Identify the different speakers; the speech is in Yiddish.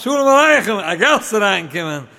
Speaker 1: Schule mal eichen, a gas reinkommen.